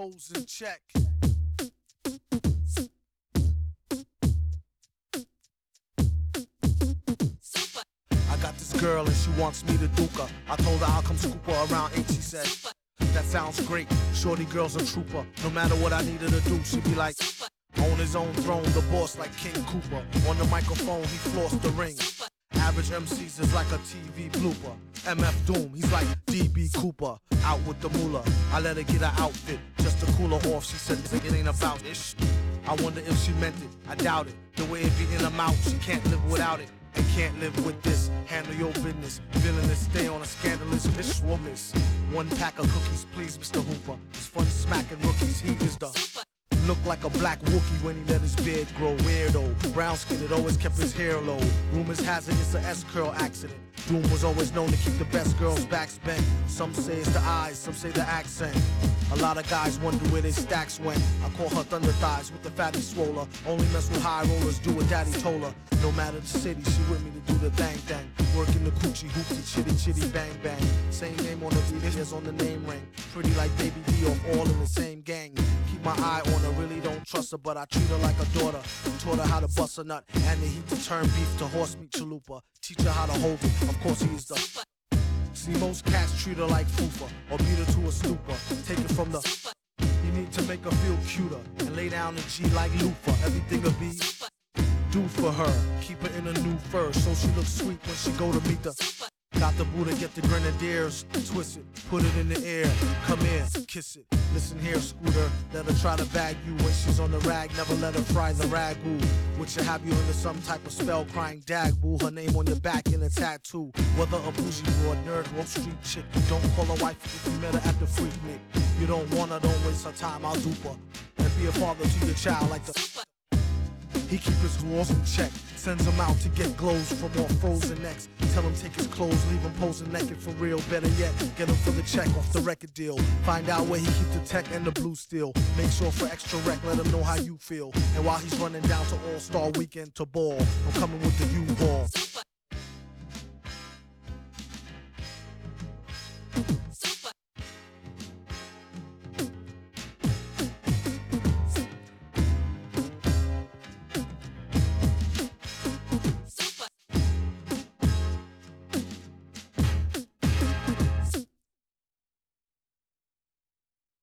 hoes in check. I got this girl and she wants me to duke her. I told her I'll come scoop her around eight. She said, That sounds great. Shorty girl's a trooper. No matter what I needed to do, she'd be like, On his own throne, the boss like King Cooper. On the microphone, he flossed the ring. Average MCs is like a TV blooper. MF Doom, he's like DB Cooper. Out with the moolah. I let her get her outfit just cool her off. She said it ain't about ish. I wonder if she meant it. I doubt it. The way it be in her mouth, she can't live without it. And can't live with this. Handle your business. Villainous, stay on a scandalous Miss Woman's. One pack of cookies, please, Mr. Hooper. It's fun smacking rookies. He is the Look like a black Wookie when he let his beard grow. Weirdo. Brown skin, it always kept his hair low. Rumors has it it's a S curl accident. Doom was always known to keep the best girls' backs bent. Some say it's the eyes, some say the accent. A lot of guys wonder where their stacks went. I call her thunder thighs with the fatty swoller. Only mess with high rollers, do what daddy told her. No matter the city, she with me to do the bang bang. Working the coochie hoopty chitty chitty bang bang. Same name on the beat, here's on the name ring. Pretty like baby D off all in the same gang. Keep my eye on her, really don't trust her, but I treat her like a daughter. Taught her how to bust a nut and the heat to turn beef to horse meat chalupa. Teach her how to hold it, of course he is the. See, most cats treat her like fufa or beat her to a stupor. Take it from the. You need to make her feel cuter and lay down the G like loofah. Everything will be do for her. Keep her in a new fur so she looks sweet when she go to meet the. Got the Buddha, get the grenadiers, twist it, put it in the air, come in, kiss it. Listen here, Scooter, let her try to bag you when she's on the rag, never let her fry the ragu. Which should have you under some type of spell crying dag. Her name on your back in a tattoo. Whether a bougie or a nerd or street chick, you don't call her wife if you met her at the freak nick. You don't want her, don't waste her time, I'll dupe her. And be a father to your child like the. He keep his whores in check. Sends him out to get glows from all frozen necks. Tell him take his clothes, leave him posing naked for real. Better yet, get him for the check off the record deal. Find out where he keep the tech and the blue steel. Make sure for extra rec, let him know how you feel. And while he's running down to All Star Weekend to ball, I'm coming with the U-Ball.